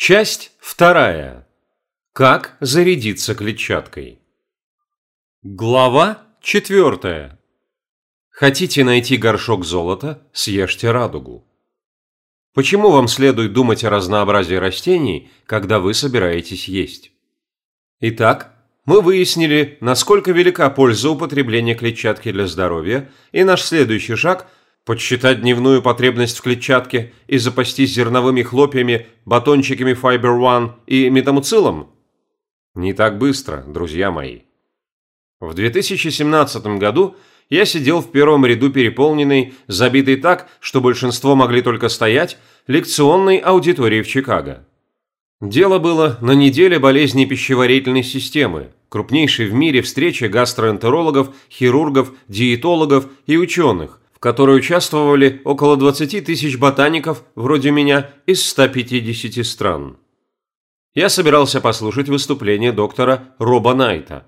Часть вторая. Как зарядиться клетчаткой. Глава четвертая. Хотите найти горшок золота – съешьте радугу. Почему вам следует думать о разнообразии растений, когда вы собираетесь есть? Итак, мы выяснили, насколько велика польза употребления клетчатки для здоровья, и наш следующий шаг – подсчитать дневную потребность в клетчатке и запастись зерновыми хлопьями, батончиками Fiber One и метамуцилом? Не так быстро, друзья мои. В 2017 году я сидел в первом ряду переполненной, забитой так, что большинство могли только стоять, лекционной аудитории в Чикаго. Дело было на неделе болезней пищеварительной системы, крупнейшей в мире встрече гастроэнтерологов, хирургов, диетологов и ученых, в которой участвовали около 20 тысяч ботаников, вроде меня, из 150 стран. Я собирался послушать выступление доктора Роба Найта.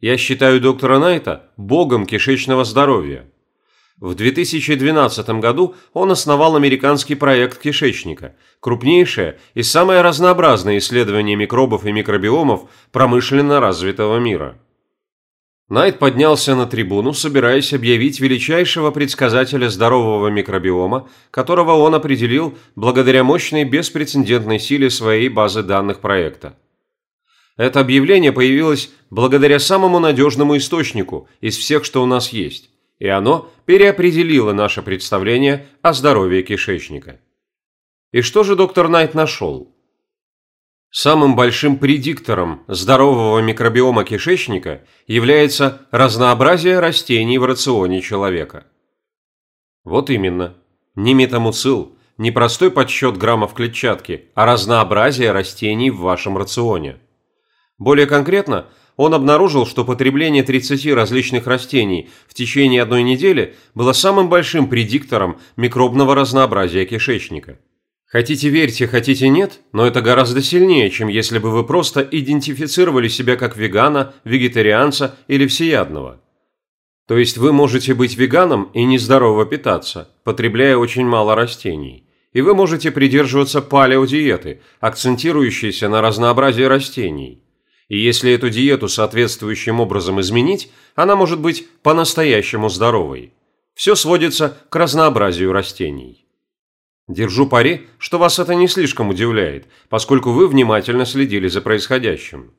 Я считаю доктора Найта богом кишечного здоровья. В 2012 году он основал американский проект кишечника, крупнейшее и самое разнообразное исследование микробов и микробиомов промышленно развитого мира. Найт поднялся на трибуну, собираясь объявить величайшего предсказателя здорового микробиома, которого он определил благодаря мощной беспрецедентной силе своей базы данных проекта. Это объявление появилось благодаря самому надежному источнику из всех, что у нас есть, и оно переопределило наше представление о здоровье кишечника. И что же доктор Найт нашел? Самым большим предиктором здорового микробиома кишечника является разнообразие растений в рационе человека. Вот именно. Не метамуцил, не простой подсчет граммов клетчатки, а разнообразие растений в вашем рационе. Более конкретно, он обнаружил, что потребление 30 различных растений в течение одной недели было самым большим предиктором микробного разнообразия кишечника. Хотите верьте, хотите нет, но это гораздо сильнее, чем если бы вы просто идентифицировали себя как вегана, вегетарианца или всеядного. То есть вы можете быть веганом и нездорово питаться, потребляя очень мало растений. И вы можете придерживаться палеодиеты, акцентирующейся на разнообразии растений. И если эту диету соответствующим образом изменить, она может быть по-настоящему здоровой. Все сводится к разнообразию растений. Держу пари, что вас это не слишком удивляет, поскольку вы внимательно следили за происходящим.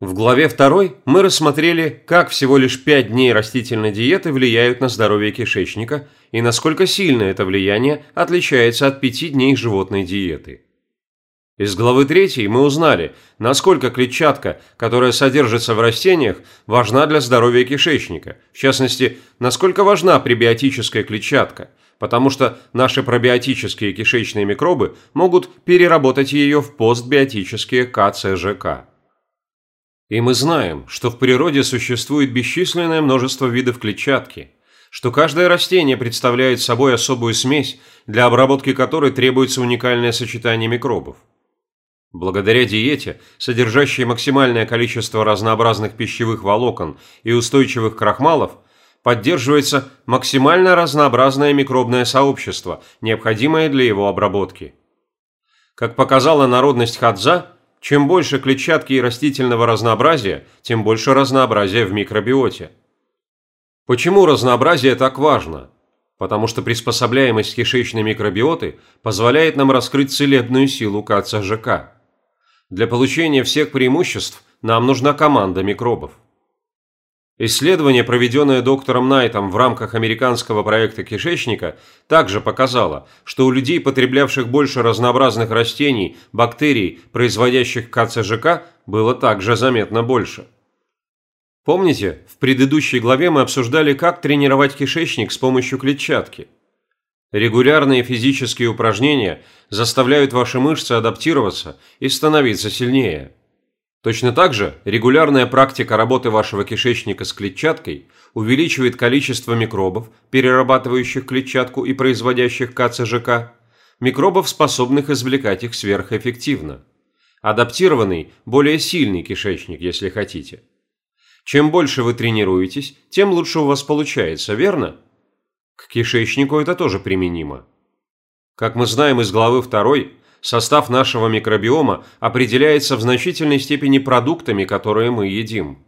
В главе 2 мы рассмотрели, как всего лишь 5 дней растительной диеты влияют на здоровье кишечника и насколько сильно это влияние отличается от 5 дней животной диеты. Из главы 3 мы узнали, насколько клетчатка, которая содержится в растениях, важна для здоровья кишечника, в частности, насколько важна пребиотическая клетчатка – потому что наши пробиотические кишечные микробы могут переработать ее в постбиотические КЦЖК. И мы знаем, что в природе существует бесчисленное множество видов клетчатки, что каждое растение представляет собой особую смесь, для обработки которой требуется уникальное сочетание микробов. Благодаря диете, содержащей максимальное количество разнообразных пищевых волокон и устойчивых крахмалов – поддерживается максимально разнообразное микробное сообщество, необходимое для его обработки. Как показала народность хадза, чем больше клетчатки и растительного разнообразия, тем больше разнообразия в микробиоте. Почему разнообразие так важно? Потому что приспособляемость кишечной микробиоты позволяет нам раскрыть целебную силу КЦЖК. Для получения всех преимуществ нам нужна команда микробов. Исследование, проведенное доктором Найтом в рамках американского проекта кишечника, также показало, что у людей, потреблявших больше разнообразных растений, бактерий, производящих КЦЖК, было также заметно больше. Помните, в предыдущей главе мы обсуждали, как тренировать кишечник с помощью клетчатки. Регулярные физические упражнения заставляют ваши мышцы адаптироваться и становиться сильнее – Точно так же регулярная практика работы вашего кишечника с клетчаткой увеличивает количество микробов, перерабатывающих клетчатку и производящих КЦЖК, микробов, способных извлекать их сверхэффективно. Адаптированный, более сильный кишечник, если хотите. Чем больше вы тренируетесь, тем лучше у вас получается, верно? К кишечнику это тоже применимо. Как мы знаем из главы 2, состав нашего микробиома определяется в значительной степени продуктами, которые мы едим.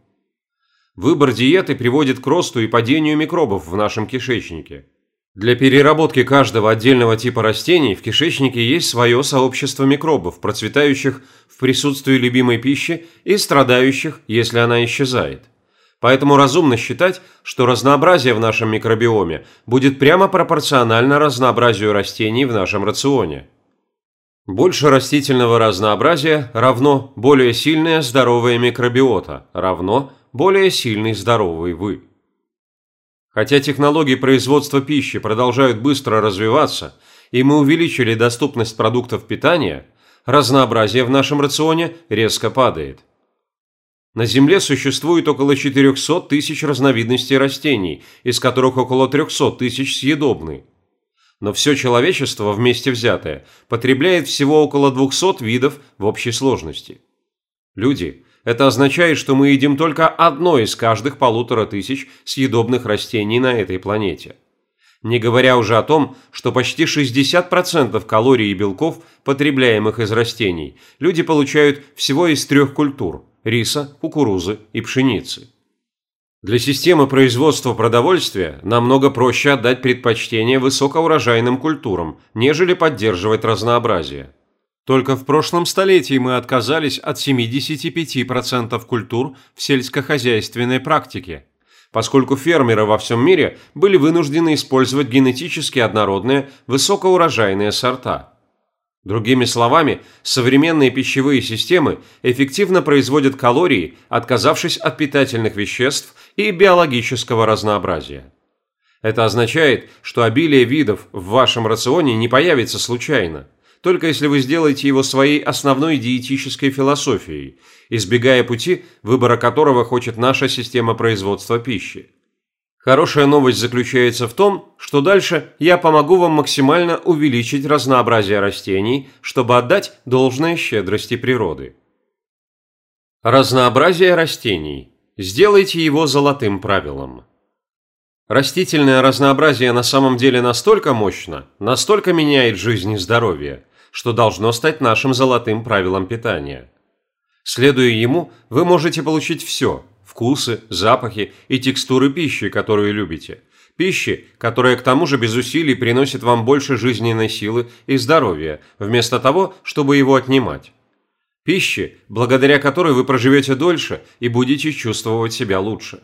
Выбор диеты приводит к росту и падению микробов в нашем кишечнике. Для переработки каждого отдельного типа растений в кишечнике есть свое сообщество микробов, процветающих в присутствии любимой пищи и страдающих, если она исчезает. Поэтому разумно считать, что разнообразие в нашем микробиоме будет прямо пропорционально разнообразию растений в нашем рационе. Больше растительного разнообразия равно более сильная здоровая микробиота, равно более сильный здоровый вы. Хотя технологии производства пищи продолжают быстро развиваться, и мы увеличили доступность продуктов питания, разнообразие в нашем рационе резко падает. На Земле существует около 400 тысяч разновидностей растений, из которых около 300 тысяч съедобны. Но все человечество вместе взятое потребляет всего около 200 видов в общей сложности. Люди – это означает, что мы едим только одно из каждых полутора тысяч съедобных растений на этой планете. Не говоря уже о том, что почти 60% калорий и белков, потребляемых из растений, люди получают всего из трех культур – риса, кукурузы и пшеницы. Для системы производства продовольствия намного проще отдать предпочтение высокоурожайным культурам, нежели поддерживать разнообразие. Только в прошлом столетии мы отказались от 75% культур в сельскохозяйственной практике, поскольку фермеры во всем мире были вынуждены использовать генетически однородные высокоурожайные сорта. Другими словами, современные пищевые системы эффективно производят калории, отказавшись от питательных веществ и биологического разнообразия. Это означает, что обилие видов в вашем рационе не появится случайно – только если вы сделаете его своей основной диетической философией, избегая пути, выбора которого хочет наша система производства пищи. Хорошая новость заключается в том, что дальше я помогу вам максимально увеличить разнообразие растений, чтобы отдать должное щедрости природы. Разнообразие растений. Сделайте его золотым правилом. Растительное разнообразие на самом деле настолько мощно, настолько меняет жизнь и здоровье, что должно стать нашим золотым правилом питания. Следуя ему, вы можете получить все – вкусы, запахи и текстуры пищи, которую любите. Пищи, которая к тому же без усилий приносит вам больше жизненной силы и здоровья, вместо того, чтобы его отнимать. Пищи, благодаря которой вы проживете дольше и будете чувствовать себя лучше.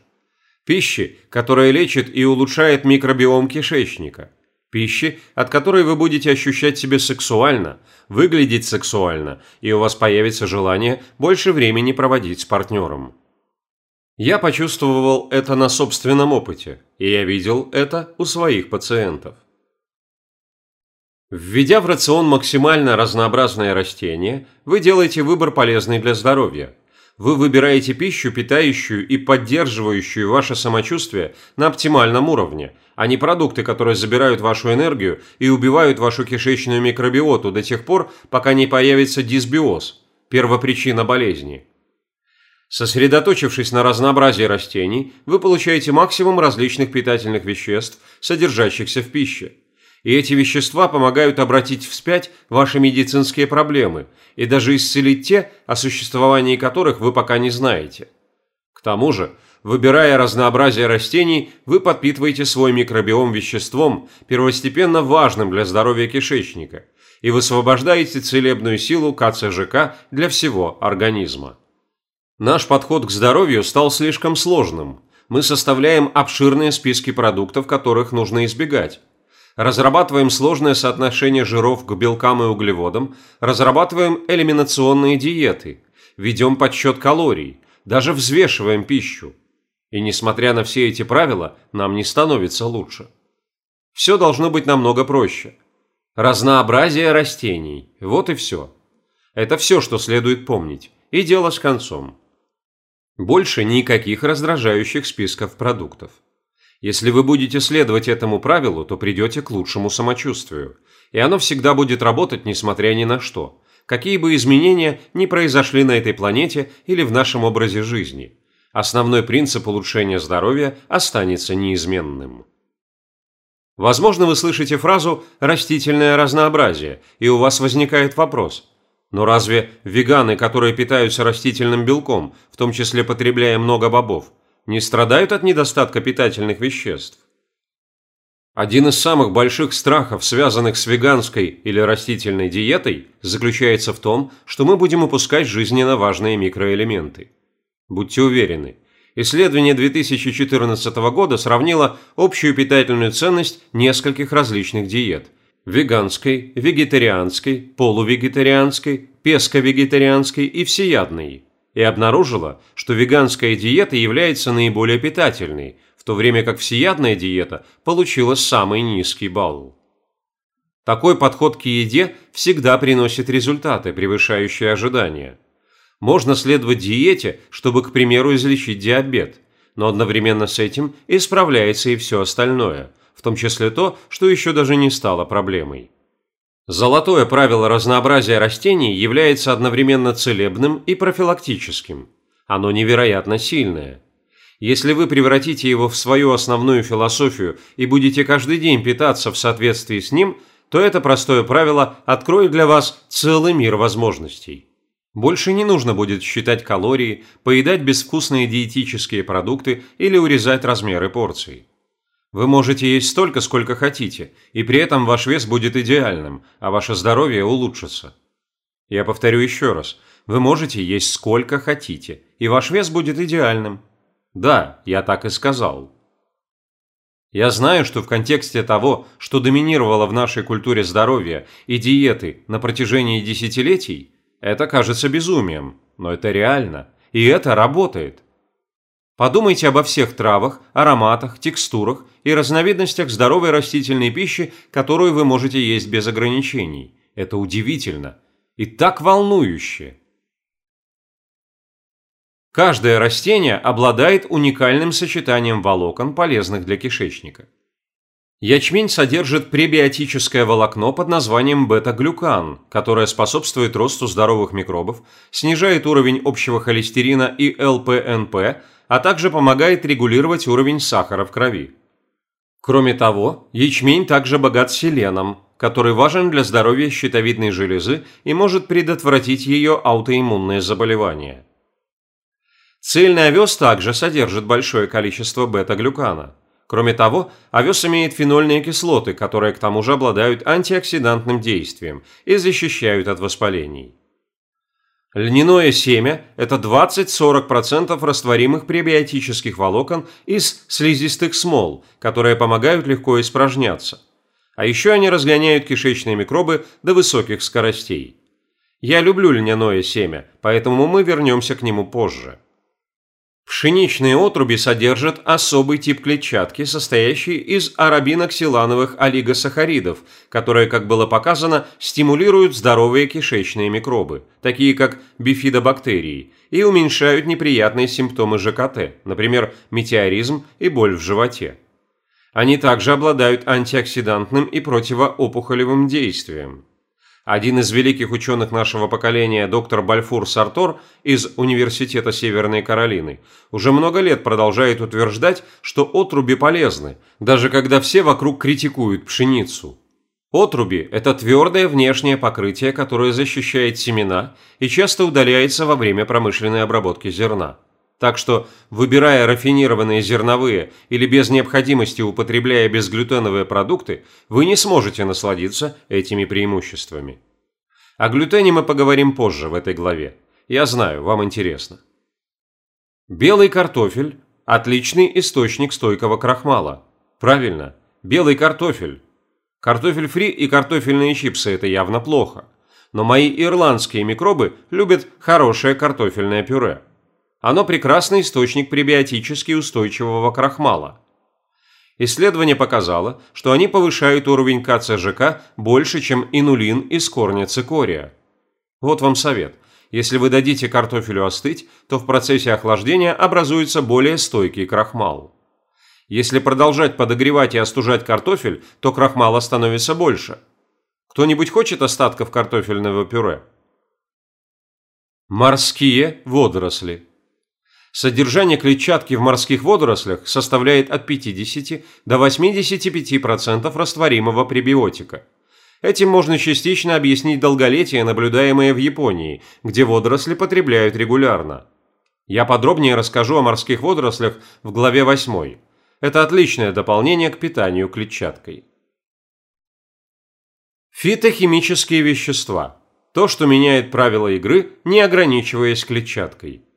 Пищи, которая лечит и улучшает микробиом кишечника – Пищи, от которой вы будете ощущать себя сексуально, выглядеть сексуально, и у вас появится желание больше времени проводить с партнером. Я почувствовал это на собственном опыте, и я видел это у своих пациентов. Введя в рацион максимально разнообразное растение, вы делаете выбор полезный для здоровья. Вы выбираете пищу, питающую и поддерживающую ваше самочувствие на оптимальном уровне, а не продукты, которые забирают вашу энергию и убивают вашу кишечную микробиоту до тех пор, пока не появится дисбиоз – первопричина болезни. Сосредоточившись на разнообразии растений, вы получаете максимум различных питательных веществ, содержащихся в пище – и эти вещества помогают обратить вспять ваши медицинские проблемы и даже исцелить те, о существовании которых вы пока не знаете. К тому же, выбирая разнообразие растений, вы подпитываете свой микробиом веществом, первостепенно важным для здоровья кишечника, и высвобождаете целебную силу КЦЖК для всего организма. Наш подход к здоровью стал слишком сложным. Мы составляем обширные списки продуктов, которых нужно избегать разрабатываем сложное соотношение жиров к белкам и углеводам, разрабатываем элиминационные диеты, ведем подсчет калорий, даже взвешиваем пищу. И несмотря на все эти правила, нам не становится лучше. Все должно быть намного проще. Разнообразие растений – вот и все. Это все, что следует помнить, и дело с концом. Больше никаких раздражающих списков продуктов. Если вы будете следовать этому правилу, то придете к лучшему самочувствию. И оно всегда будет работать, несмотря ни на что. Какие бы изменения ни произошли на этой планете или в нашем образе жизни. Основной принцип улучшения здоровья останется неизменным. Возможно, вы слышите фразу «растительное разнообразие», и у вас возникает вопрос. Но разве веганы, которые питаются растительным белком, в том числе потребляя много бобов, не страдают от недостатка питательных веществ? Один из самых больших страхов, связанных с веганской или растительной диетой, заключается в том, что мы будем упускать жизненно важные микроэлементы. Будьте уверены – Исследование 2014 года сравнило общую питательную ценность нескольких различных диет – веганской, вегетарианской, полувегетарианской, песко-вегетарианской и всеядной – и обнаружило, что веганская диета является наиболее питательной, в то время как всеядная диета получила самый низкий балл. Такой подход к еде всегда приносит результаты, превышающие ожидания – можно следовать диете, чтобы, к примеру, излечить диабет, но одновременно с этим исправляется и все остальное, в том числе то, что еще даже не стало проблемой. Золотое правило разнообразия растений является одновременно целебным и профилактическим. Оно невероятно сильное. Если вы превратите его в свою основную философию и будете каждый день питаться в соответствии с ним, то это простое правило откроет для вас целый мир возможностей. Больше не нужно будет считать калории, поедать безвкусные диетические продукты или урезать размеры порций. Вы можете есть столько, сколько хотите, и при этом ваш вес будет идеальным, а ваше здоровье улучшится. Я повторю еще раз. Вы можете есть сколько хотите, и ваш вес будет идеальным. Да, я так и сказал. Я знаю, что в контексте того, что доминировало в нашей культуре здоровья и диеты на протяжении десятилетий, это кажется безумием, но это реально, и это работает. Подумайте обо всех травах, ароматах, текстурах и разновидностях здоровой растительной пищи, которую вы можете есть без ограничений. Это удивительно и так волнующе. Каждое растение обладает уникальным сочетанием волокон, полезных для кишечника. Ячмень содержит пребиотическое волокно под названием бета-глюкан, которое способствует росту здоровых микробов, снижает уровень общего холестерина и ЛПНП, а также помогает регулировать уровень сахара в крови. Кроме того, ячмень также богат селеном, который важен для здоровья щитовидной железы и может предотвратить ее аутоиммунные заболевания. Цельный овес также содержит большое количество бета-глюкана – Кроме того, овес имеет фенольные кислоты, которые к тому же обладают антиоксидантным действием и защищают от воспалений. Льняное семя – это 20-40% растворимых пребиотических волокон из слизистых смол, которые помогают легко испражняться. А еще они разгоняют кишечные микробы до высоких скоростей. Я люблю льняное семя, поэтому мы вернемся к нему позже. Пшеничные отруби содержат особый тип клетчатки, состоящий из арабиноксилановых олигосахаридов, которые, как было показано, стимулируют здоровые кишечные микробы, такие как бифидобактерии, и уменьшают неприятные симптомы ЖКТ, например, метеоризм и боль в животе. Они также обладают антиоксидантным и противоопухолевым действием. Один из великих ученых нашего поколения, доктор Бальфур Сартор из Университета Северной Каролины, уже много лет продолжает утверждать, что отруби полезны, даже когда все вокруг критикуют пшеницу. Отруби – это твердое внешнее покрытие, которое защищает семена и часто удаляется во время промышленной обработки зерна. Так что, выбирая рафинированные зерновые или без необходимости употребляя безглютеновые продукты, вы не сможете насладиться этими преимуществами. О глютене мы поговорим позже в этой главе. Я знаю, вам интересно. Белый картофель – отличный источник стойкого крахмала. Правильно, белый картофель. Картофель фри и картофельные чипсы – это явно плохо. Но мои ирландские микробы любят хорошее картофельное пюре. Оно прекрасный источник пребиотически устойчивого крахмала. Исследование показало, что они повышают уровень КЦЖК больше, чем инулин из корня цикория. Вот вам совет. Если вы дадите картофелю остыть, то в процессе охлаждения образуется более стойкий крахмал. Если продолжать подогревать и остужать картофель, то крахмала становится больше. Кто-нибудь хочет остатков картофельного пюре? Морские водоросли. Содержание клетчатки в морских водорослях составляет от 50 до 85% растворимого пребиотика. Этим можно частично объяснить долголетие, наблюдаемое в Японии, где водоросли потребляют регулярно. Я подробнее расскажу о морских водорослях в главе 8. Это отличное дополнение к питанию клетчаткой. Фитохимические вещества. То, что меняет правила игры, не ограничиваясь клетчаткой.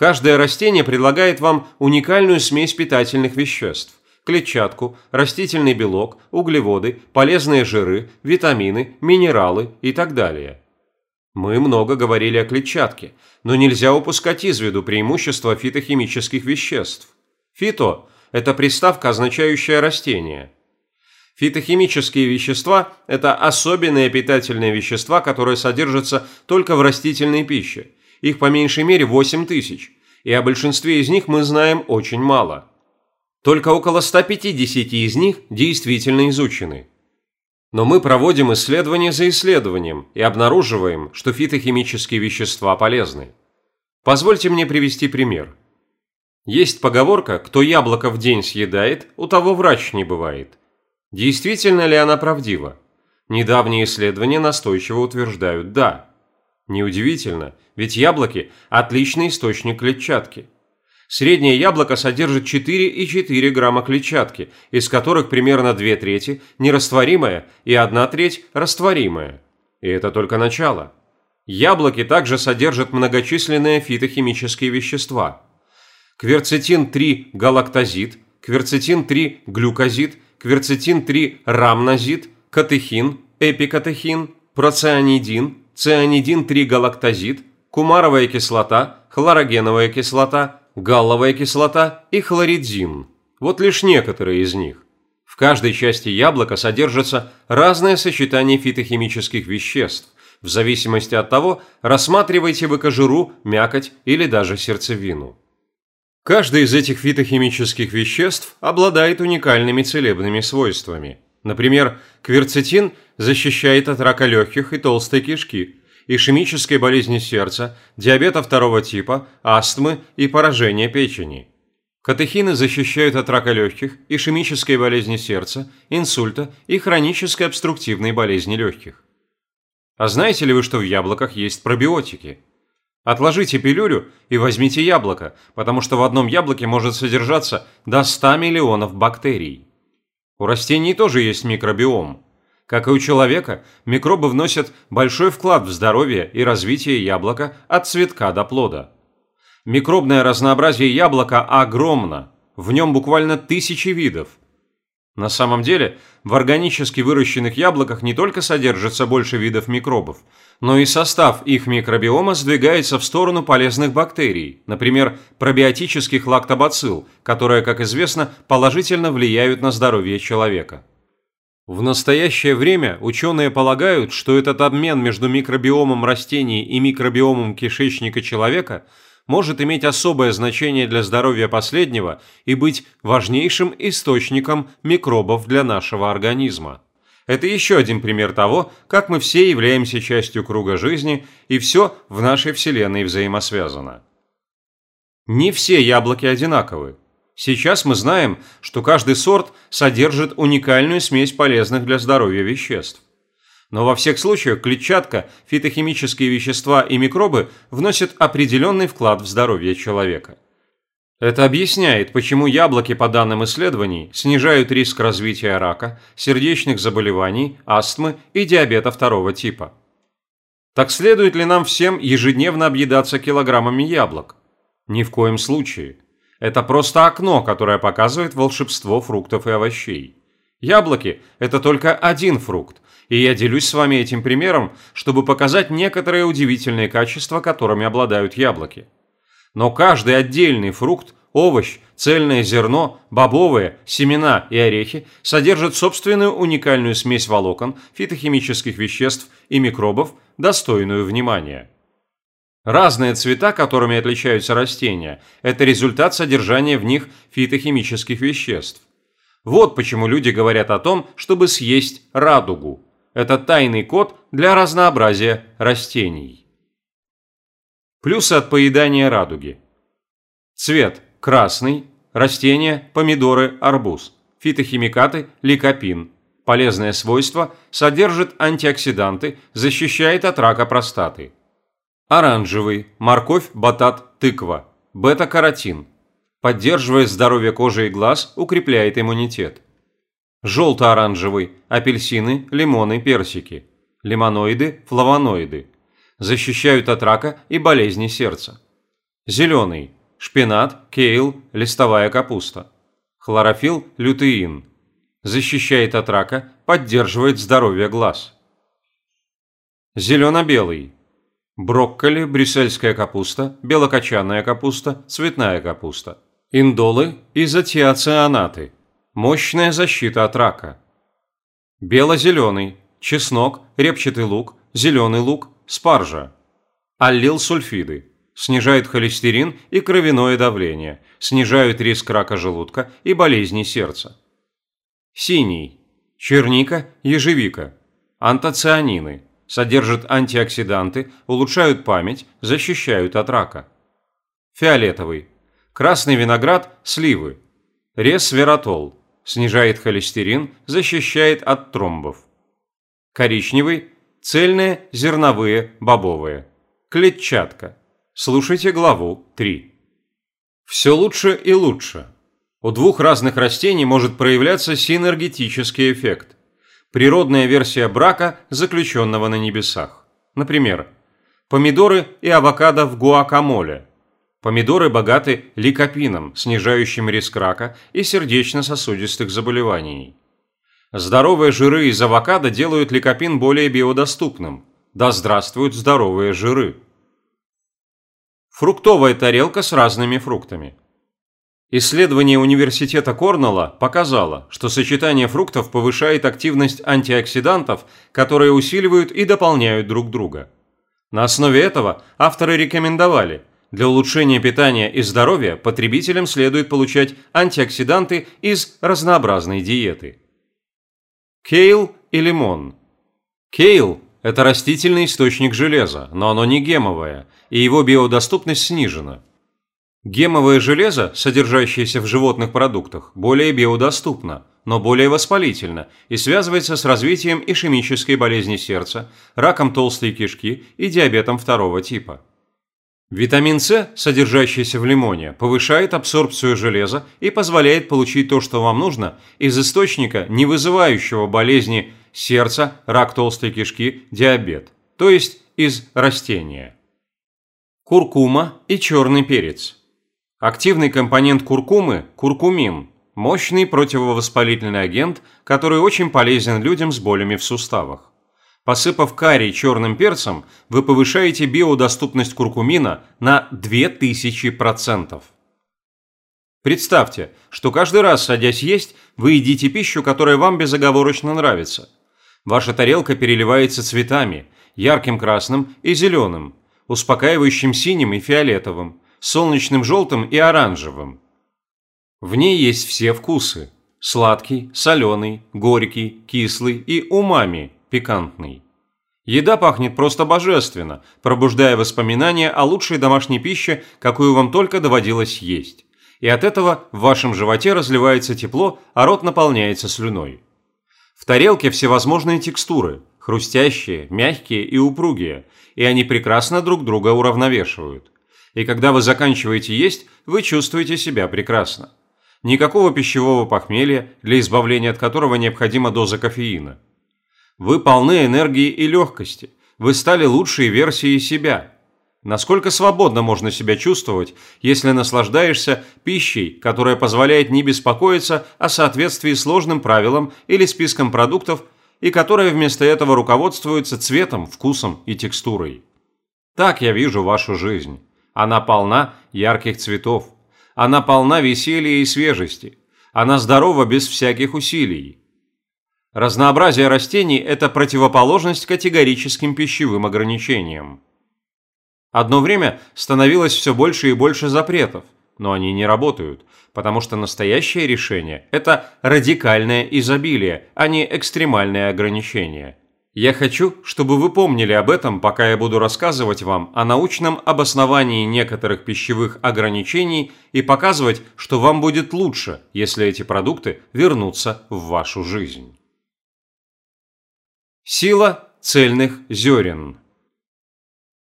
Каждое растение предлагает вам уникальную смесь питательных веществ – клетчатку, растительный белок, углеводы, полезные жиры, витамины, минералы и так далее. Мы много говорили о клетчатке, но нельзя упускать из виду преимущества фитохимических веществ. Фито – это приставка, означающая растение. Фитохимические вещества – это особенные питательные вещества, которые содержатся только в растительной пище – их по меньшей мере 8 тысяч, и о большинстве из них мы знаем очень мало. Только около 150 из них действительно изучены. Но мы проводим исследование за исследованием и обнаруживаем, что фитохимические вещества полезны. Позвольте мне привести пример. Есть поговорка «кто яблоко в день съедает, у того врач не бывает». Действительно ли она правдива? Недавние исследования настойчиво утверждают «да». Неудивительно, ведь яблоки – отличный источник клетчатки. Среднее яблоко содержит 4,4 грамма клетчатки, из которых примерно 2 трети нерастворимая и 1 треть растворимая. И это только начало. Яблоки также содержат многочисленные фитохимические вещества. Кверцетин-3 галактозид, кверцетин-3 глюкозид, кверцетин-3 рамнозид, катехин, эпикатехин, процианидин, цианидин-3-галактозид, кумаровая кислота, хлорогеновая кислота, галловая кислота и хлоридзин. Вот лишь некоторые из них. В каждой части яблока содержится разное сочетание фитохимических веществ, в зависимости от того, рассматриваете вы кожуру, мякоть или даже сердцевину. Каждый из этих фитохимических веществ обладает уникальными целебными свойствами – Например, кверцетин защищает от рака легких и толстой кишки, ишемической болезни сердца, диабета второго типа, астмы и поражения печени. Катехины защищают от рака легких, ишемической болезни сердца, инсульта и хронической обструктивной болезни легких. А знаете ли вы, что в яблоках есть пробиотики? Отложите пилюлю и возьмите яблоко, потому что в одном яблоке может содержаться до 100 миллионов бактерий. У растений тоже есть микробиом. Как и у человека, микробы вносят большой вклад в здоровье и развитие яблока от цветка до плода. Микробное разнообразие яблока огромно, в нем буквально тысячи видов. На самом деле, в органически выращенных яблоках не только содержится больше видов микробов, но и состав их микробиома сдвигается в сторону полезных бактерий, например, пробиотических лактобацилл, которые, как известно, положительно влияют на здоровье человека. В настоящее время ученые полагают, что этот обмен между микробиомом растений и микробиомом кишечника человека – может иметь особое значение для здоровья последнего и быть важнейшим источником микробов для нашего организма. Это еще один пример того, как мы все являемся частью круга жизни и все в нашей Вселенной взаимосвязано. Не все яблоки одинаковы. Сейчас мы знаем, что каждый сорт содержит уникальную смесь полезных для здоровья веществ. Но во всех случаях клетчатка, фитохимические вещества и микробы вносят определенный вклад в здоровье человека. Это объясняет, почему яблоки, по данным исследований, снижают риск развития рака, сердечных заболеваний, астмы и диабета второго типа. Так следует ли нам всем ежедневно объедаться килограммами яблок? Ни в коем случае. Это просто окно, которое показывает волшебство фруктов и овощей. Яблоки – это только один фрукт, и я делюсь с вами этим примером, чтобы показать некоторые удивительные качества, которыми обладают яблоки. Но каждый отдельный фрукт, овощ, цельное зерно, бобовые, семена и орехи содержат собственную уникальную смесь волокон, фитохимических веществ и микробов, достойную внимания. Разные цвета, которыми отличаются растения, это результат содержания в них фитохимических веществ. Вот почему люди говорят о том, чтобы съесть радугу. Это тайный код для разнообразия растений. Плюсы от поедания радуги. Цвет – красный. Растения – помидоры, арбуз. Фитохимикаты – ликопин. Полезное свойство – содержит антиоксиданты, защищает от рака простаты. Оранжевый – морковь, батат, тыква. Бета-каротин. Поддерживает здоровье кожи и глаз, укрепляет иммунитет. Желто-оранжевый – апельсины, лимоны, персики. Лимоноиды, флавоноиды. Защищают от рака и болезней сердца. Зеленый – шпинат, кейл, листовая капуста. Хлорофилл, лютеин. Защищает от рака, поддерживает здоровье глаз. Зелено-белый. Брокколи, брюссельская капуста, белокочанная капуста, цветная капуста. Индолы, изотиоцианаты. Мощная защита от рака. Бело-зеленый. Чеснок, репчатый лук, зеленый лук, спаржа. Аллил-сульфиды снижает холестерин и кровяное давление, снижают риск рака желудка и болезней сердца. Синий. Черника, ежевика. Антоцианины. Содержат антиоксиданты, улучшают память, защищают от рака. Фиолетовый. Красный виноград, сливы. Ресвератол. Снижает холестерин, защищает от тромбов. Коричневый. Цельные, зерновые, бобовые. Клетчатка Слушайте главу 3. Все лучше и лучше. У двух разных растений может проявляться синергетический эффект. Природная версия брака, заключенного на небесах. Например, помидоры и авокадо в гуакамоле. Помидоры богаты ликопином, снижающим риск рака и сердечно-сосудистых заболеваний. Здоровые жиры из авокадо делают ликопин более биодоступным. Да здравствуют здоровые жиры! Фруктовая тарелка с разными фруктами. Исследование университета Корнелла показало, что сочетание фруктов повышает активность антиоксидантов, которые усиливают и дополняют друг друга. На основе этого авторы рекомендовали, для улучшения питания и здоровья потребителям следует получать антиоксиданты из разнообразной диеты. Кейл и лимон. Кейл это растительный источник железа, но оно не гемовое, и его биодоступность снижена. Гемовое железо, содержащееся в животных продуктах, более биодоступно, но более воспалительно и связывается с развитием ишемической болезни сердца, раком толстой кишки и диабетом второго типа. Витамин С, содержащийся в лимоне, повышает абсорбцию железа и позволяет получить то, что вам нужно, из источника, не вызывающего болезни сердца, рак толстой кишки, диабет, то есть из растения. Куркума и черный перец. Активный компонент куркумы – куркумин, мощный противовоспалительный агент, который очень полезен людям с болями в суставах. Посыпав карри черным перцем, вы повышаете биодоступность куркумина на 2000%. Представьте, что каждый раз, садясь есть, вы едите пищу, которая вам безоговорочно нравится. Ваша тарелка переливается цветами, ярким красным и зеленым, успокаивающим синим и фиолетовым, солнечным желтым и оранжевым. В ней есть все вкусы – сладкий, соленый, горький, кислый и умами – пикантный. Еда пахнет просто божественно, пробуждая воспоминания о лучшей домашней пище, какую вам только доводилось есть. И от этого в вашем животе разливается тепло, а рот наполняется слюной. В тарелке всевозможные текстуры – хрустящие, мягкие и упругие, и они прекрасно друг друга уравновешивают. И когда вы заканчиваете есть, вы чувствуете себя прекрасно. Никакого пищевого похмелья, для избавления от которого необходима доза кофеина – вы полны энергии и легкости. Вы стали лучшей версией себя. Насколько свободно можно себя чувствовать, если наслаждаешься пищей, которая позволяет не беспокоиться о соответствии сложным правилам или спискам продуктов, и которая вместо этого руководствуется цветом, вкусом и текстурой. Так я вижу вашу жизнь. Она полна ярких цветов. Она полна веселья и свежести. Она здорова без всяких усилий. Разнообразие растений – это противоположность категорическим пищевым ограничениям. Одно время становилось все больше и больше запретов, но они не работают, потому что настоящее решение – это радикальное изобилие, а не экстремальное ограничение. Я хочу, чтобы вы помнили об этом, пока я буду рассказывать вам о научном обосновании некоторых пищевых ограничений и показывать, что вам будет лучше, если эти продукты вернутся в вашу жизнь. Сила цельных зерен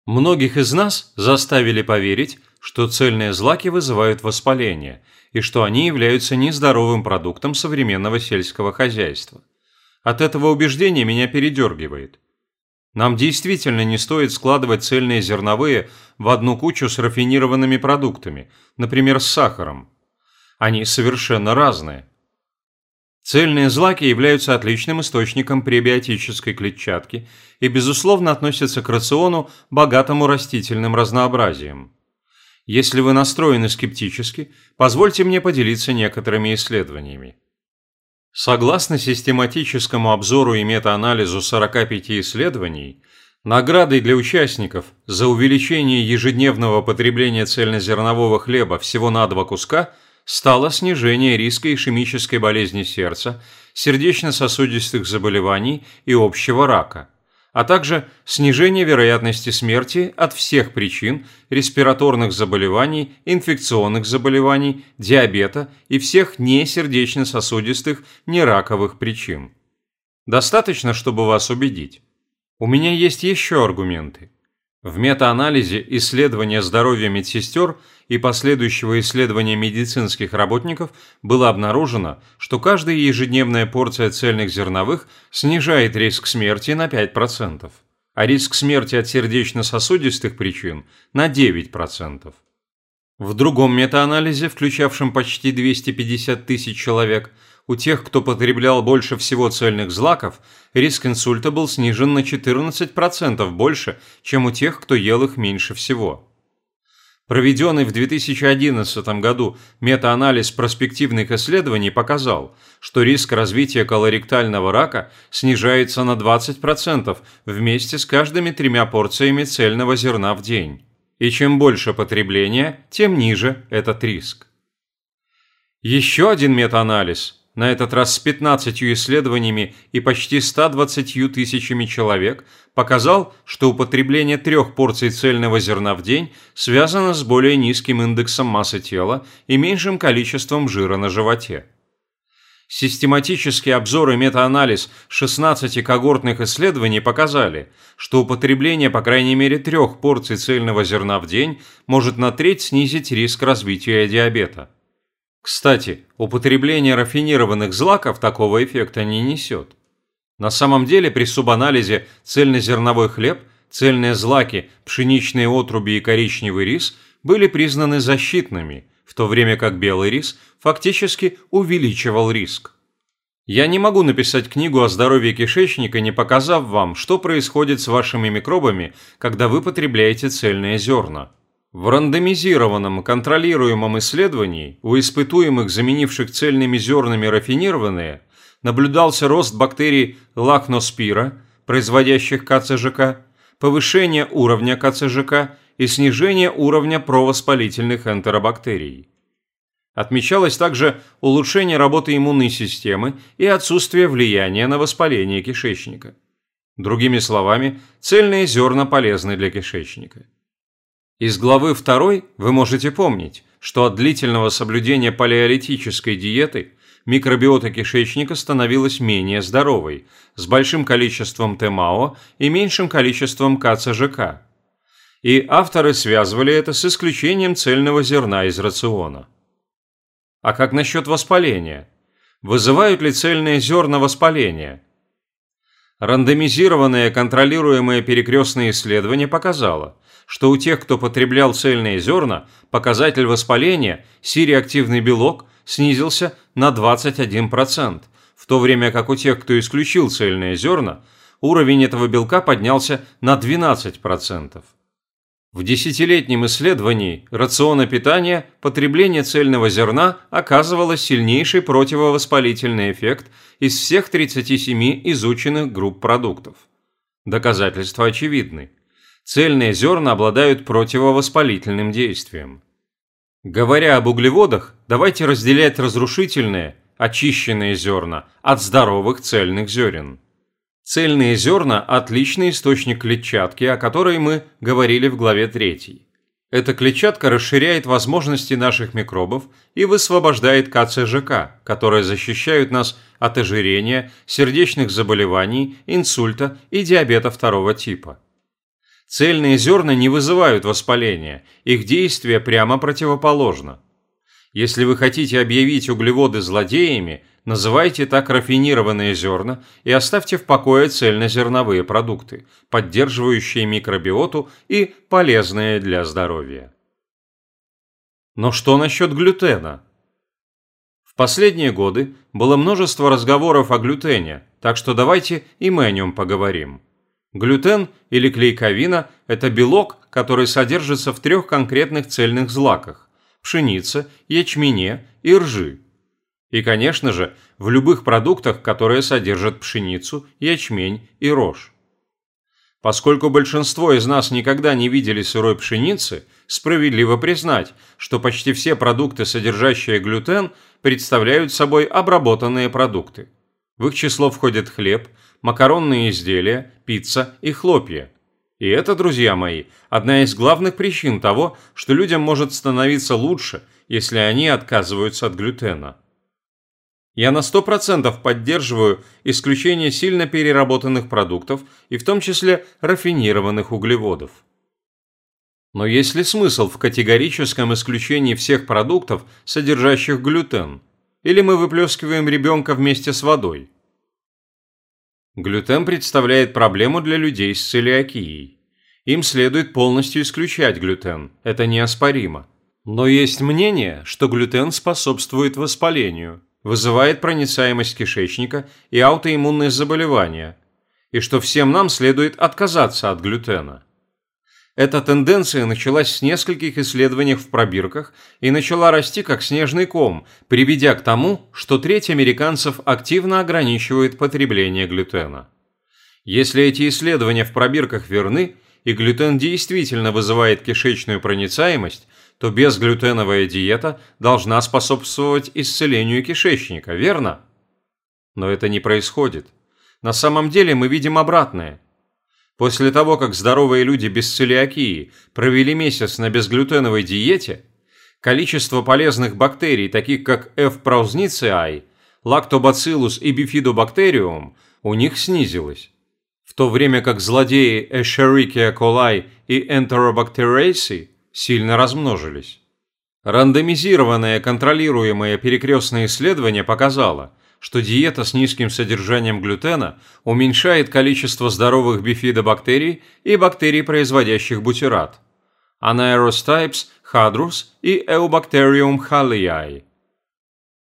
Многих из нас заставили поверить, что цельные злаки вызывают воспаление и что они являются нездоровым продуктом современного сельского хозяйства. От этого убеждения меня передергивает. Нам действительно не стоит складывать цельные зерновые в одну кучу с рафинированными продуктами, например, с сахаром. Они совершенно разные. Цельные злаки являются отличным источником пребиотической клетчатки и, безусловно, относятся к рациону, богатому растительным разнообразием. Если вы настроены скептически, позвольте мне поделиться некоторыми исследованиями. Согласно систематическому обзору и метаанализу 45 исследований, наградой для участников за увеличение ежедневного потребления цельнозернового хлеба всего на два куска стало снижение риска ишемической болезни сердца, сердечно-сосудистых заболеваний и общего рака – а также снижение вероятности смерти от всех причин респираторных заболеваний, инфекционных заболеваний, диабета и всех несердечно-сосудистых нераковых причин. Достаточно, чтобы вас убедить. У меня есть еще аргументы. В метаанализе исследования здоровья медсестер и последующего исследования медицинских работников было обнаружено, что каждая ежедневная порция цельных зерновых снижает риск смерти на 5%, а риск смерти от сердечно-сосудистых причин на 9%. В другом метаанализе, включавшем почти 250 тысяч человек, у тех, кто потреблял больше всего цельных злаков, риск инсульта был снижен на 14% больше, чем у тех, кто ел их меньше всего. Проведенный в 2011 году метаанализ проспективных исследований показал, что риск развития колоректального рака снижается на 20% вместе с каждыми тремя порциями цельного зерна в день. И чем больше потребления, тем ниже этот риск. Еще один метаанализ на этот раз с 15 исследованиями и почти 120 тысячами человек, показал, что употребление трех порций цельного зерна в день связано с более низким индексом массы тела и меньшим количеством жира на животе. Систематический обзор и метаанализ 16 когортных исследований показали, что употребление по крайней мере трех порций цельного зерна в день может на треть снизить риск развития диабета. Кстати, употребление рафинированных злаков такого эффекта не несет. На самом деле при субанализе цельнозерновой хлеб, цельные злаки, пшеничные отруби и коричневый рис были признаны защитными, в то время как белый рис фактически увеличивал риск. Я не могу написать книгу о здоровье кишечника, не показав вам, что происходит с вашими микробами, когда вы потребляете цельные зерна. В рандомизированном контролируемом исследовании у испытуемых, заменивших цельными зернами рафинированные, наблюдался рост бактерий лакноспира, производящих КЦЖК, повышение уровня КЦЖК и снижение уровня провоспалительных энтеробактерий. Отмечалось также улучшение работы иммунной системы и отсутствие влияния на воспаление кишечника. Другими словами, цельные зерна полезны для кишечника. Из главы 2 вы можете помнить, что от длительного соблюдения палеолитической диеты микробиота кишечника становилась менее здоровой, с большим количеством ТМАО и меньшим количеством КЦЖК. И авторы связывали это с исключением цельного зерна из рациона. А как насчет воспаления? Вызывают ли цельные зерна воспаление? Рандомизированное контролируемое перекрестное исследование показало, что у тех, кто потреблял цельные зерна, показатель воспаления, сиреактивный белок, снизился на 21%, в то время как у тех, кто исключил цельные зерна, уровень этого белка поднялся на 12%. В десятилетнем исследовании рациона питания потребление цельного зерна оказывало сильнейший противовоспалительный эффект из всех 37 изученных групп продуктов. Доказательства очевидны. Цельные зерна обладают противовоспалительным действием. Говоря об углеводах, давайте разделять разрушительные, очищенные зерна от здоровых цельных зерен. Цельные зерна – отличный источник клетчатки, о которой мы говорили в главе 3. Эта клетчатка расширяет возможности наших микробов и высвобождает КЦЖК, которые защищают нас от ожирения, сердечных заболеваний, инсульта и диабета второго типа. Цельные зерна не вызывают воспаления, их действие прямо противоположно. Если вы хотите объявить углеводы злодеями, называйте так рафинированные зерна и оставьте в покое цельнозерновые продукты, поддерживающие микробиоту и полезные для здоровья. Но что насчет глютена? В последние годы было множество разговоров о глютене, так что давайте и мы о нем поговорим. Глютен или клейковина – это белок, который содержится в трех конкретных цельных злаках – пшенице, ячмене и ржи. И, конечно же, в любых продуктах, которые содержат пшеницу, ячмень и рожь. Поскольку большинство из нас никогда не видели сырой пшеницы, справедливо признать, что почти все продукты, содержащие глютен, представляют собой обработанные продукты. В их число входят хлеб – макаронные изделия, пицца и хлопья. И это, друзья мои, одна из главных причин того, что людям может становиться лучше, если они отказываются от глютена. Я на 100% поддерживаю исключение сильно переработанных продуктов и в том числе рафинированных углеводов. Но есть ли смысл в категорическом исключении всех продуктов, содержащих глютен? Или мы выплескиваем ребенка вместе с водой? Глютен представляет проблему для людей с целиакией. Им следует полностью исключать глютен, это неоспоримо. Но есть мнение, что глютен способствует воспалению, вызывает проницаемость кишечника и аутоиммунные заболевания, и что всем нам следует отказаться от глютена. Эта тенденция началась с нескольких исследований в пробирках и начала расти как снежный ком, приведя к тому, что треть американцев активно ограничивает потребление глютена. Если эти исследования в пробирках верны, и глютен действительно вызывает кишечную проницаемость, то безглютеновая диета должна способствовать исцелению кишечника, верно? Но это не происходит. На самом деле мы видим обратное. После того, как здоровые люди без целиакии провели месяц на безглютеновой диете, количество полезных бактерий, таких как F. prausnitzii, Lactobacillus и Bifidobacterium, у них снизилось. В то время как злодеи Escherichia coli и Enterobacteriaceae сильно размножились. Рандомизированное контролируемое перекрестное исследование показало – что диета с низким содержанием глютена уменьшает количество здоровых бифидобактерий и бактерий, производящих бутират – Anaerostypes hadrus и Eubacterium hallii.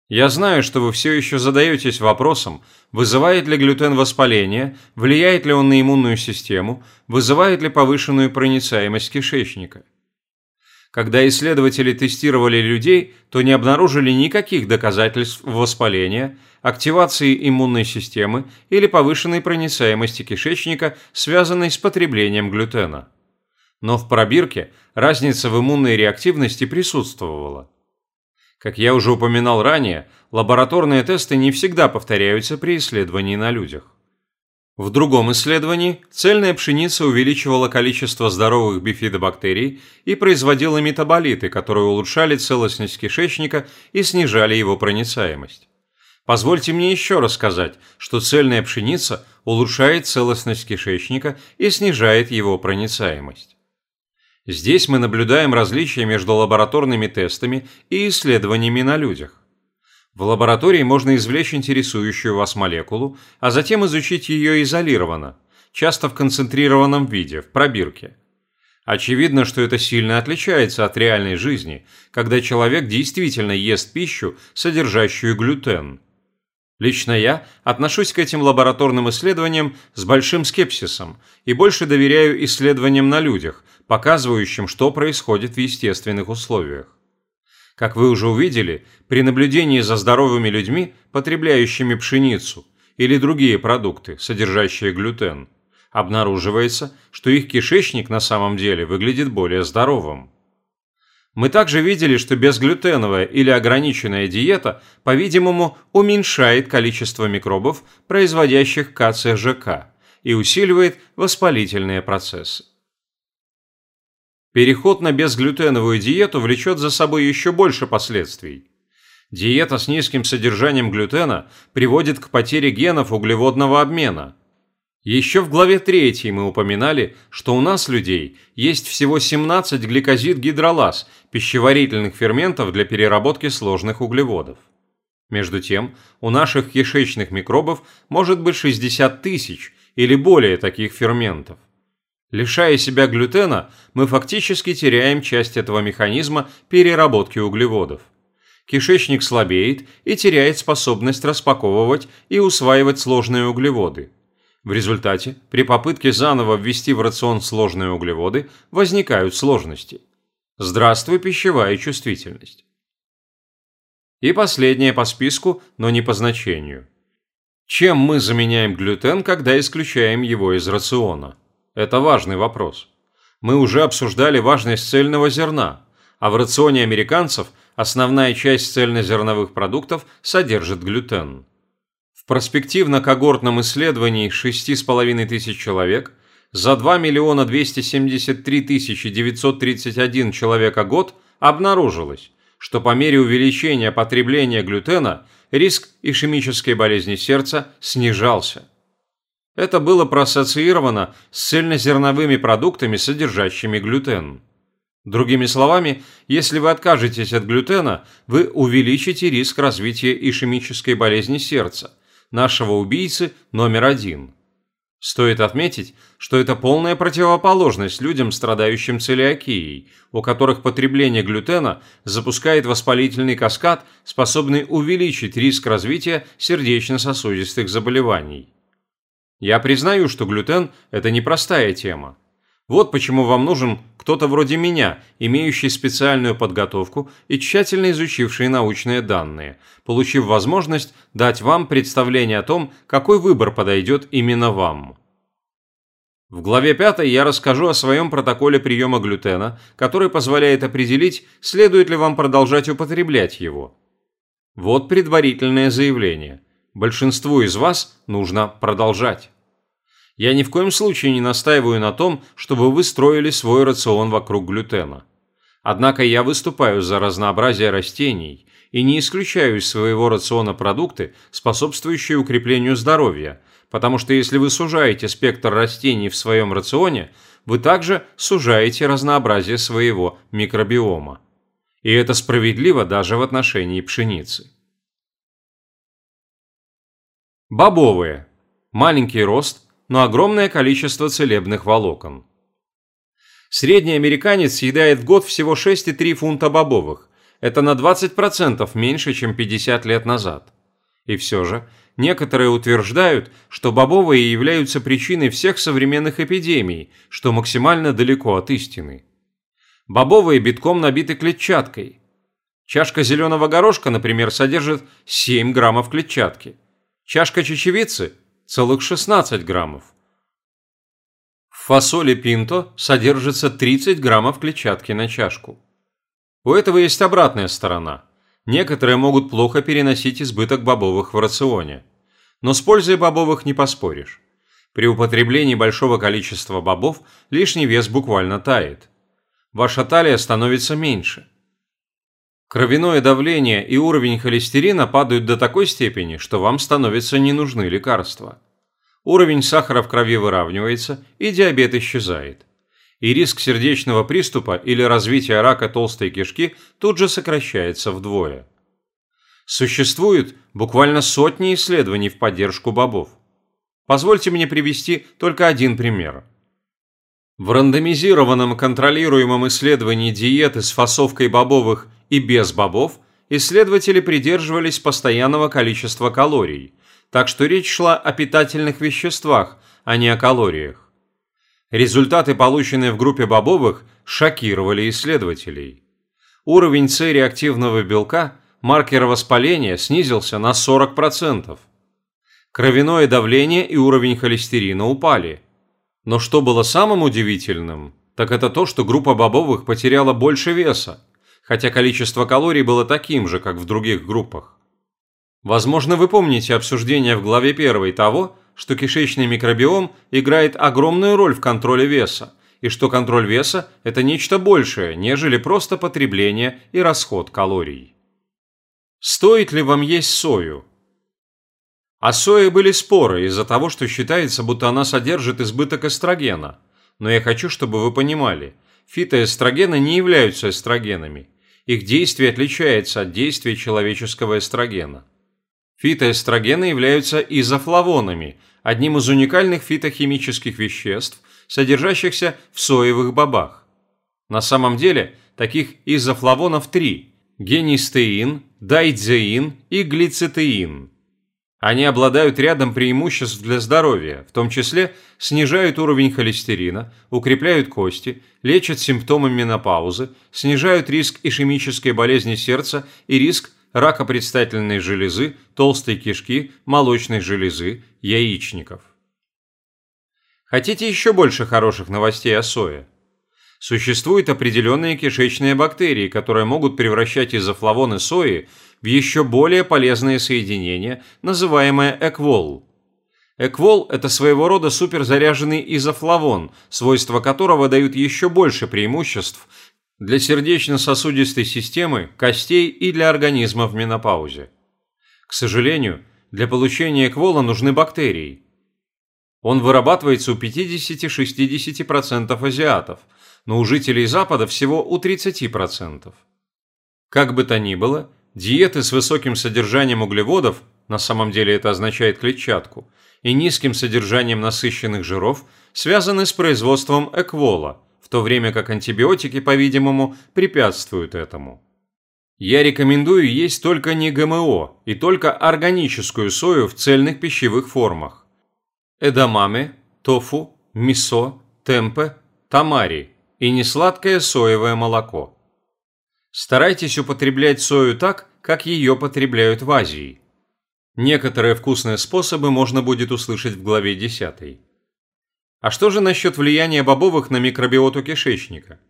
Я знаю, что вы все еще задаетесь вопросом, вызывает ли глютен воспаление, влияет ли он на иммунную систему, вызывает ли повышенную проницаемость кишечника. Когда исследователи тестировали людей, то не обнаружили никаких доказательств воспаления, активации иммунной системы или повышенной проницаемости кишечника, связанной с потреблением глютена. Но в пробирке разница в иммунной реактивности присутствовала. Как я уже упоминал ранее, лабораторные тесты не всегда повторяются при исследовании на людях. В другом исследовании цельная пшеница увеличивала количество здоровых бифидобактерий и производила метаболиты, которые улучшали целостность кишечника и снижали его проницаемость. Позвольте мне еще раз сказать, что цельная пшеница улучшает целостность кишечника и снижает его проницаемость. Здесь мы наблюдаем различия между лабораторными тестами и исследованиями на людях. В лаборатории можно извлечь интересующую вас молекулу, а затем изучить ее изолированно, часто в концентрированном виде, в пробирке. Очевидно, что это сильно отличается от реальной жизни, когда человек действительно ест пищу, содержащую глютен. Лично я отношусь к этим лабораторным исследованиям с большим скепсисом и больше доверяю исследованиям на людях, показывающим, что происходит в естественных условиях. Как вы уже увидели, при наблюдении за здоровыми людьми, потребляющими пшеницу или другие продукты, содержащие глютен, обнаруживается, что их кишечник на самом деле выглядит более здоровым. Мы также видели, что безглютеновая или ограниченная диета, по-видимому, уменьшает количество микробов, производящих КЦЖК, и усиливает воспалительные процессы. Переход на безглютеновую диету влечет за собой еще больше последствий. Диета с низким содержанием глютена приводит к потере генов углеводного обмена. Еще в главе 3 мы упоминали, что у нас, людей, есть всего 17 гликозид-гидролаз, пищеварительных ферментов для переработки сложных углеводов. Между тем, у наших кишечных микробов может быть 60 тысяч или более таких ферментов. Лишая себя глютена, мы фактически теряем часть этого механизма переработки углеводов кишечник слабеет и теряет способность распаковывать и усваивать сложные углеводы. В результате, при попытке заново ввести в рацион сложные углеводы, возникают сложности. Здравствуй, пищевая чувствительность. И последнее по списку, но не по значению. Чем мы заменяем глютен, когда исключаем его из рациона? Это важный вопрос. Мы уже обсуждали важность цельного зерна, а в рационе американцев – основная часть цельнозерновых продуктов содержит глютен. В перспективно-когортном исследовании 6,5 тысяч человек за 2 миллиона 273 тысячи 931 человека год обнаружилось, что по мере увеличения потребления глютена риск ишемической болезни сердца снижался. Это было проассоциировано с цельнозерновыми продуктами, содержащими глютен. Другими словами, если вы откажетесь от глютена, вы увеличите риск развития ишемической болезни сердца, нашего убийцы номер один. Стоит отметить, что это полная противоположность людям, страдающим целиакией, у которых потребление глютена запускает воспалительный каскад, способный увеличить риск развития сердечно-сосудистых заболеваний. Я признаю, что глютен – это непростая тема. Вот почему вам нужен кто-то вроде меня, имеющий специальную подготовку и тщательно изучивший научные данные, получив возможность дать вам представление о том, какой выбор подойдет именно вам. В главе 5 я расскажу о своем протоколе приема глютена, который позволяет определить, следует ли вам продолжать употреблять его. Вот предварительное заявление. Большинству из вас нужно продолжать. Я ни в коем случае не настаиваю на том, чтобы вы строили свой рацион вокруг глютена. Однако я выступаю за разнообразие растений и не исключаю из своего рациона продукты, способствующие укреплению здоровья, потому что если вы сужаете спектр растений в своем рационе, вы также сужаете разнообразие своего микробиома. И это справедливо даже в отношении пшеницы. Бобовые. Маленький рост, но огромное количество целебных волокон. Средний американец съедает в год всего 6,3 фунта бобовых. Это на 20% меньше, чем 50 лет назад. И все же, некоторые утверждают, что бобовые являются причиной всех современных эпидемий, что максимально далеко от истины. Бобовые битком набиты клетчаткой. Чашка зеленого горошка, например, содержит 7 граммов клетчатки. Чашка чечевицы целых 16 граммов. В фасоли пинто содержится 30 граммов клетчатки на чашку. У этого есть обратная сторона. Некоторые могут плохо переносить избыток бобовых в рационе. Но с пользой бобовых не поспоришь. При употреблении большого количества бобов лишний вес буквально тает. Ваша талия становится меньше. Кровяное давление и уровень холестерина падают до такой степени, что вам становятся не нужны лекарства. Уровень сахара в крови выравнивается, и диабет исчезает. И риск сердечного приступа или развития рака толстой кишки тут же сокращается вдвое. Существует буквально сотни исследований в поддержку бобов. Позвольте мне привести только один пример. В рандомизированном контролируемом исследовании диеты с фасовкой бобовых и без бобов исследователи придерживались постоянного количества калорий, так что речь шла о питательных веществах, а не о калориях. Результаты, полученные в группе бобовых, шокировали исследователей. Уровень С-реактивного белка, маркера воспаления, снизился на 40%. Кровяное давление и уровень холестерина упали. Но что было самым удивительным, так это то, что группа бобовых потеряла больше веса, хотя количество калорий было таким же, как в других группах. Возможно, вы помните обсуждение в главе 1 того, что кишечный микробиом играет огромную роль в контроле веса, и что контроль веса – это нечто большее, нежели просто потребление и расход калорий. Стоит ли вам есть сою? О сое были споры из-за того, что считается, будто она содержит избыток эстрогена. Но я хочу, чтобы вы понимали, фитоэстрогены не являются эстрогенами. Их действие отличается от действия человеческого эстрогена. Фитоэстрогены являются изофлавонами, одним из уникальных фитохимических веществ, содержащихся в соевых бобах. На самом деле, таких изофлавонов три – генистеин, дайдзеин и глицетеин. Они обладают рядом преимуществ для здоровья, в том числе снижают уровень холестерина, укрепляют кости, лечат симптомы менопаузы, снижают риск ишемической болезни сердца и риск рака предстательной железы, толстой кишки, молочной железы, яичников. Хотите еще больше хороших новостей о сое? Существуют определенные кишечные бактерии, которые могут превращать изофлавоны сои в еще более полезные соединения, называемые эквол. Эквол – это своего рода суперзаряженный изофлавон, свойства которого дают еще больше преимуществ для сердечно-сосудистой системы, костей и для организма в менопаузе. К сожалению, для получения эквола нужны бактерии. Он вырабатывается у 50-60% азиатов – но у жителей Запада всего у 30%. Как бы то ни было, диеты с высоким содержанием углеводов, на самом деле это означает клетчатку, и низким содержанием насыщенных жиров связаны с производством эквола, в то время как антибиотики, по-видимому, препятствуют этому. Я рекомендую есть только не ГМО и только органическую сою в цельных пищевых формах. Эдамаме, тофу, мисо, темпе, тамари и несладкое соевое молоко. Старайтесь употреблять сою так, как ее потребляют в Азии. Некоторые вкусные способы можно будет услышать в главе 10. А что же насчет влияния бобовых на микробиоту кишечника?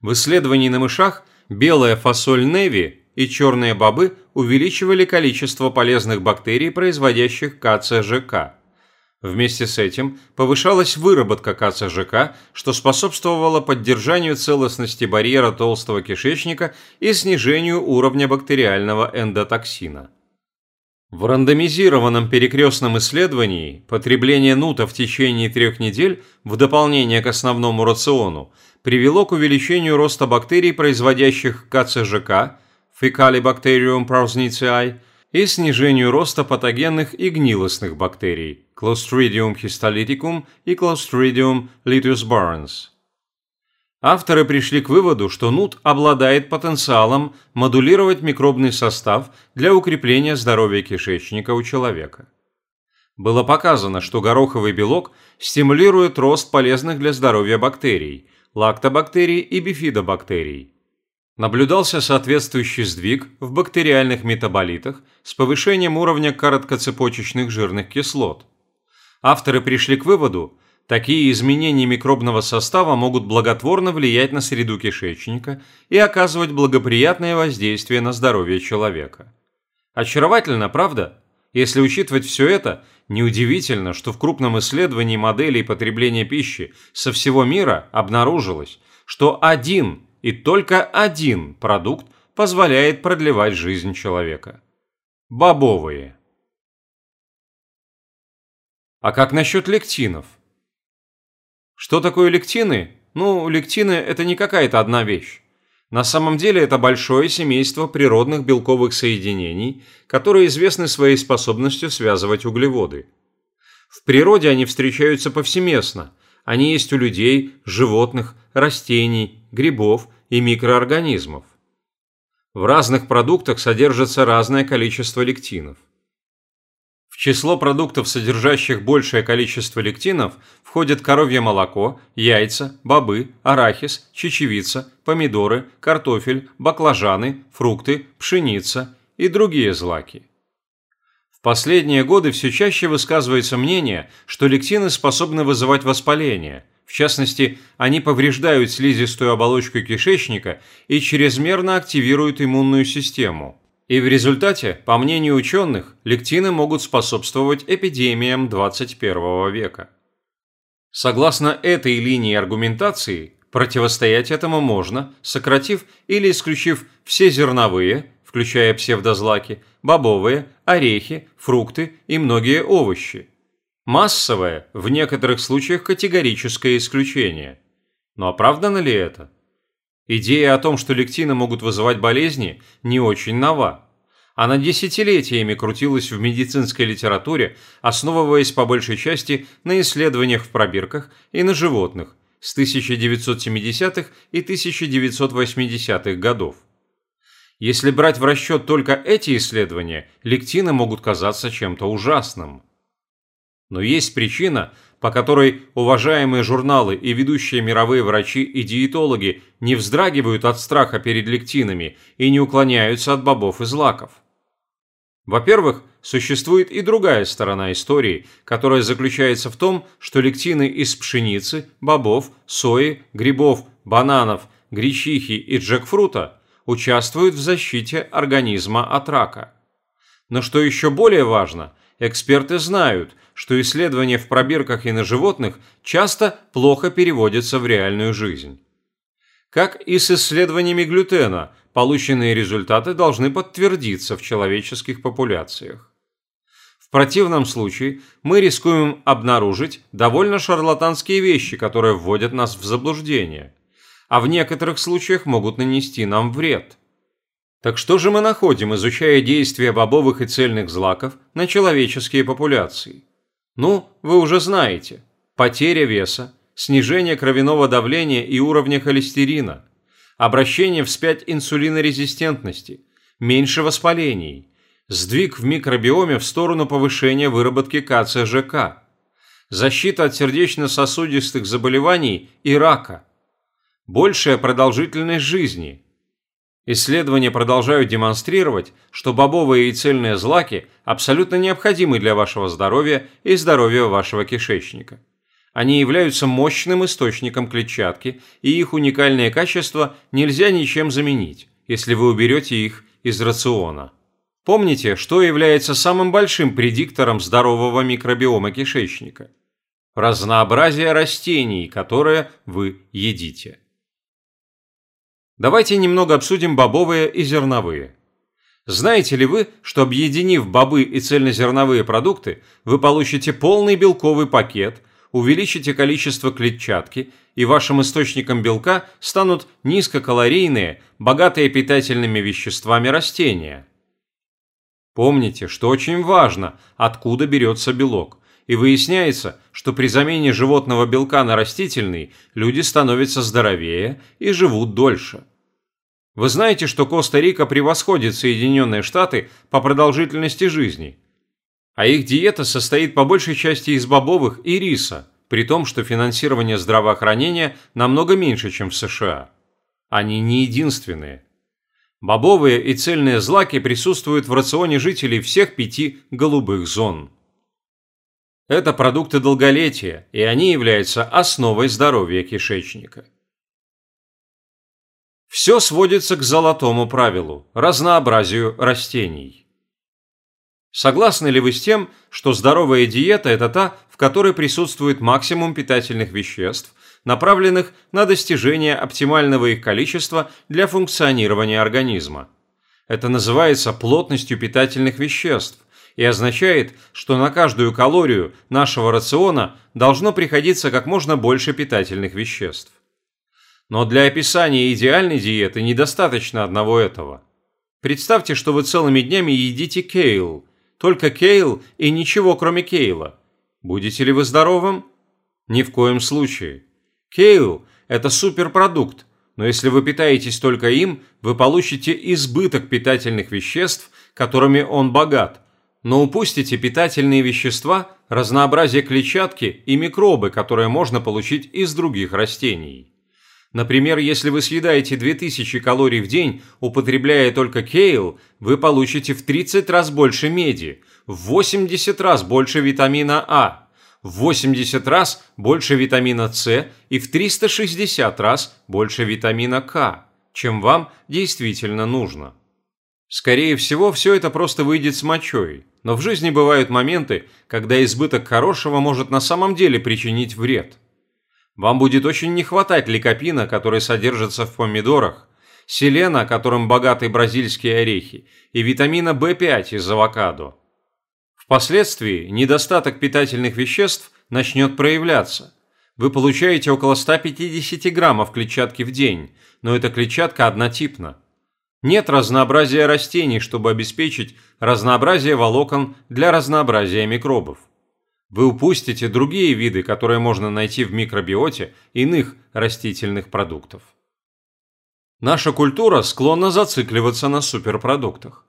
В исследовании на мышах белая фасоль неви и черные бобы увеличивали количество полезных бактерий, производящих КЦЖК. Вместе с этим повышалась выработка КЦЖК, что способствовало поддержанию целостности барьера толстого кишечника и снижению уровня бактериального эндотоксина. В рандомизированном перекрестном исследовании потребление нута в течение трех недель в дополнение к основному рациону привело к увеличению роста бактерий, производящих КЦЖК, Faecalibacterium prausnitzii, и снижению роста патогенных и гнилостных бактерий Clostridium histolyticum и Clostridium litus barons. Авторы пришли к выводу, что нут обладает потенциалом модулировать микробный состав для укрепления здоровья кишечника у человека. Было показано, что гороховый белок стимулирует рост полезных для здоровья бактерий – лактобактерий и бифидобактерий – Наблюдался соответствующий сдвиг в бактериальных метаболитах с повышением уровня короткоцепочечных жирных кислот. Авторы пришли к выводу, такие изменения микробного состава могут благотворно влиять на среду кишечника и оказывать благоприятное воздействие на здоровье человека. Очаровательно, правда? Если учитывать все это, неудивительно, что в крупном исследовании моделей потребления пищи со всего мира обнаружилось, что один и только один продукт позволяет продлевать жизнь человека. Бобовые. А как насчет лектинов? Что такое лектины? Ну, лектины – это не какая-то одна вещь. На самом деле это большое семейство природных белковых соединений, которые известны своей способностью связывать углеводы. В природе они встречаются повсеместно. Они есть у людей, животных, растений, грибов и микроорганизмов. В разных продуктах содержится разное количество лектинов. В число продуктов, содержащих большее количество лектинов, входят коровье молоко, яйца, бобы, арахис, чечевица, помидоры, картофель, баклажаны, фрукты, пшеница и другие злаки. В последние годы все чаще высказывается мнение, что лектины способны вызывать воспаление – в частности, они повреждают слизистую оболочку кишечника и чрезмерно активируют иммунную систему. И в результате, по мнению ученых, лектины могут способствовать эпидемиям 21 века. Согласно этой линии аргументации, противостоять этому можно, сократив или исключив все зерновые, включая псевдозлаки, бобовые, орехи, фрукты и многие овощи. Массовое, в некоторых случаях категорическое исключение. Но оправдано ли это? Идея о том, что лектины могут вызывать болезни, не очень нова. Она десятилетиями крутилась в медицинской литературе, основываясь по большей части на исследованиях в пробирках и на животных с 1970-х и 1980-х годов. Если брать в расчет только эти исследования, лектины могут казаться чем-то ужасным. Но есть причина, по которой уважаемые журналы и ведущие мировые врачи и диетологи не вздрагивают от страха перед лектинами и не уклоняются от бобов и злаков. Во-первых, существует и другая сторона истории, которая заключается в том, что лектины из пшеницы, бобов, сои, грибов, бананов, гречихи и джекфрута участвуют в защите организма от рака. Но что еще более важно, эксперты знают, что исследования в пробирках и на животных часто плохо переводятся в реальную жизнь. Как и с исследованиями глютена, полученные результаты должны подтвердиться в человеческих популяциях. В противном случае мы рискуем обнаружить довольно шарлатанские вещи, которые вводят нас в заблуждение, а в некоторых случаях могут нанести нам вред. Так что же мы находим, изучая действия бобовых и цельных злаков на человеческие популяции? Ну, вы уже знаете. Потеря веса, снижение кровяного давления и уровня холестерина, обращение вспять инсулинорезистентности, меньше воспалений, сдвиг в микробиоме в сторону повышения выработки КЦЖК, защита от сердечно-сосудистых заболеваний и рака, большая продолжительность жизни. Исследования продолжают демонстрировать, что бобовые и цельные злаки абсолютно необходимы для вашего здоровья и здоровья вашего кишечника. Они являются мощным источником клетчатки, и их уникальные качества нельзя ничем заменить, если вы уберете их из рациона. Помните, что является самым большим предиктором здорового микробиома кишечника? Разнообразие растений, которые вы едите. Давайте немного обсудим бобовые и зерновые. Знаете ли вы, что объединив бобы и цельнозерновые продукты, вы получите полный белковый пакет – увеличите количество клетчатки, и вашим источником белка станут низкокалорийные, богатые питательными веществами растения. Помните, что очень важно, откуда берется белок. И выясняется, что при замене животного белка на растительный люди становятся здоровее и живут дольше. Вы знаете, что Коста-Рика превосходит Соединенные Штаты по продолжительности жизни – а их диета состоит по большей части из бобовых и риса, при том, что финансирование здравоохранения намного меньше, чем в США. Они не единственные. Бобовые и цельные злаки присутствуют в рационе жителей всех пяти голубых зон. Это продукты долголетия, и они являются основой здоровья кишечника. Все сводится к золотому правилу – разнообразию растений. Согласны ли вы с тем, что здоровая диета – это та, в которой присутствует максимум питательных веществ, направленных на достижение оптимального их количества для функционирования организма? Это называется плотностью питательных веществ и означает, что на каждую калорию нашего рациона должно приходиться как можно больше питательных веществ. Но для описания идеальной диеты недостаточно одного этого. Представьте, что вы целыми днями едите кейл – только Кейл и ничего кроме Кейла. Будете ли вы здоровым? Ни в коем случае. Кейл – это суперпродукт, но если вы питаетесь только им, вы получите избыток питательных веществ, которыми он богат, но упустите питательные вещества, разнообразие клетчатки и микробы, которые можно получить из других растений. Например, если вы съедаете 2000 калорий в день, употребляя только кейл, вы получите в 30 раз больше меди, в 80 раз больше витамина А, в 80 раз больше витамина С и в 360 раз больше витамина К, чем вам действительно нужно. Скорее всего, все это просто выйдет с мочой, но в жизни бывают моменты, когда избыток хорошего может на самом деле причинить вред. Вам будет очень не хватать ликопина, который содержится в помидорах, селена, которым богаты бразильские орехи, и витамина В5 из авокадо. Впоследствии недостаток питательных веществ начнет проявляться. Вы получаете около 150 граммов клетчатки в день, но эта клетчатка однотипна. Нет разнообразия растений, чтобы обеспечить разнообразие волокон для разнообразия микробов. Вы упустите другие виды, которые можно найти в микробиоте иных растительных продуктов. Наша культура склонна зацикливаться на суперпродуктах.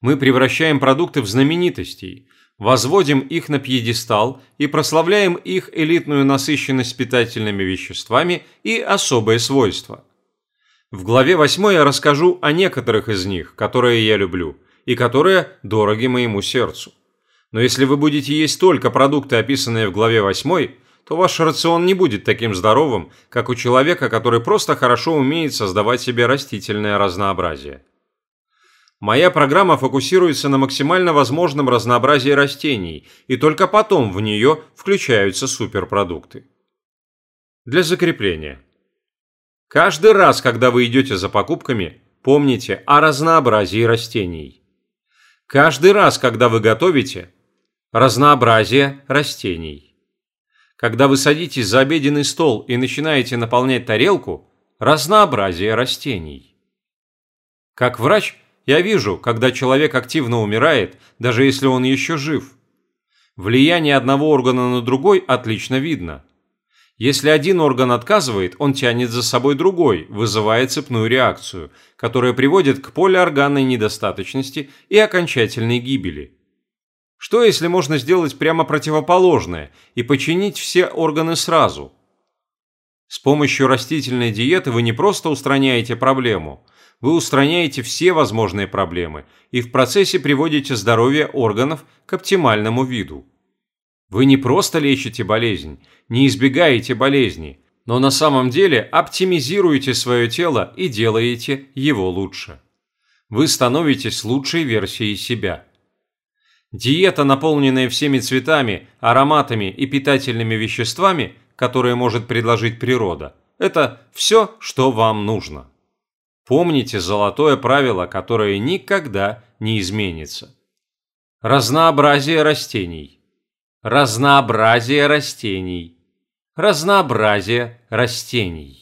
Мы превращаем продукты в знаменитостей, возводим их на пьедестал и прославляем их элитную насыщенность питательными веществами и особые свойства. В главе 8 я расскажу о некоторых из них, которые я люблю, и которые дороги моему сердцу. Но если вы будете есть только продукты, описанные в главе 8, то ваш рацион не будет таким здоровым, как у человека, который просто хорошо умеет создавать себе растительное разнообразие. Моя программа фокусируется на максимально возможном разнообразии растений, и только потом в нее включаются суперпродукты. Для закрепления. Каждый раз, когда вы идете за покупками, помните о разнообразии растений. Каждый раз, когда вы готовите, разнообразие растений. Когда вы садитесь за обеденный стол и начинаете наполнять тарелку, разнообразие растений. Как врач, я вижу, когда человек активно умирает, даже если он еще жив. Влияние одного органа на другой отлично видно. Если один орган отказывает, он тянет за собой другой, вызывая цепную реакцию, которая приводит к полиорганной недостаточности и окончательной гибели. Что если можно сделать прямо противоположное и починить все органы сразу? С помощью растительной диеты вы не просто устраняете проблему, вы устраняете все возможные проблемы и в процессе приводите здоровье органов к оптимальному виду. Вы не просто лечите болезнь, не избегаете болезни, но на самом деле оптимизируете свое тело и делаете его лучше. Вы становитесь лучшей версией себя. Диета, наполненная всеми цветами, ароматами и питательными веществами, которые может предложить природа, это все, что вам нужно. Помните золотое правило, которое никогда не изменится. Разнообразие растений. Разнообразие растений. Разнообразие растений.